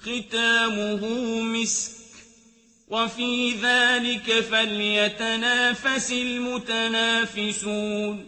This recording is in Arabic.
ختامه مسك. وفي ذلك فليتنافس المتنافسون.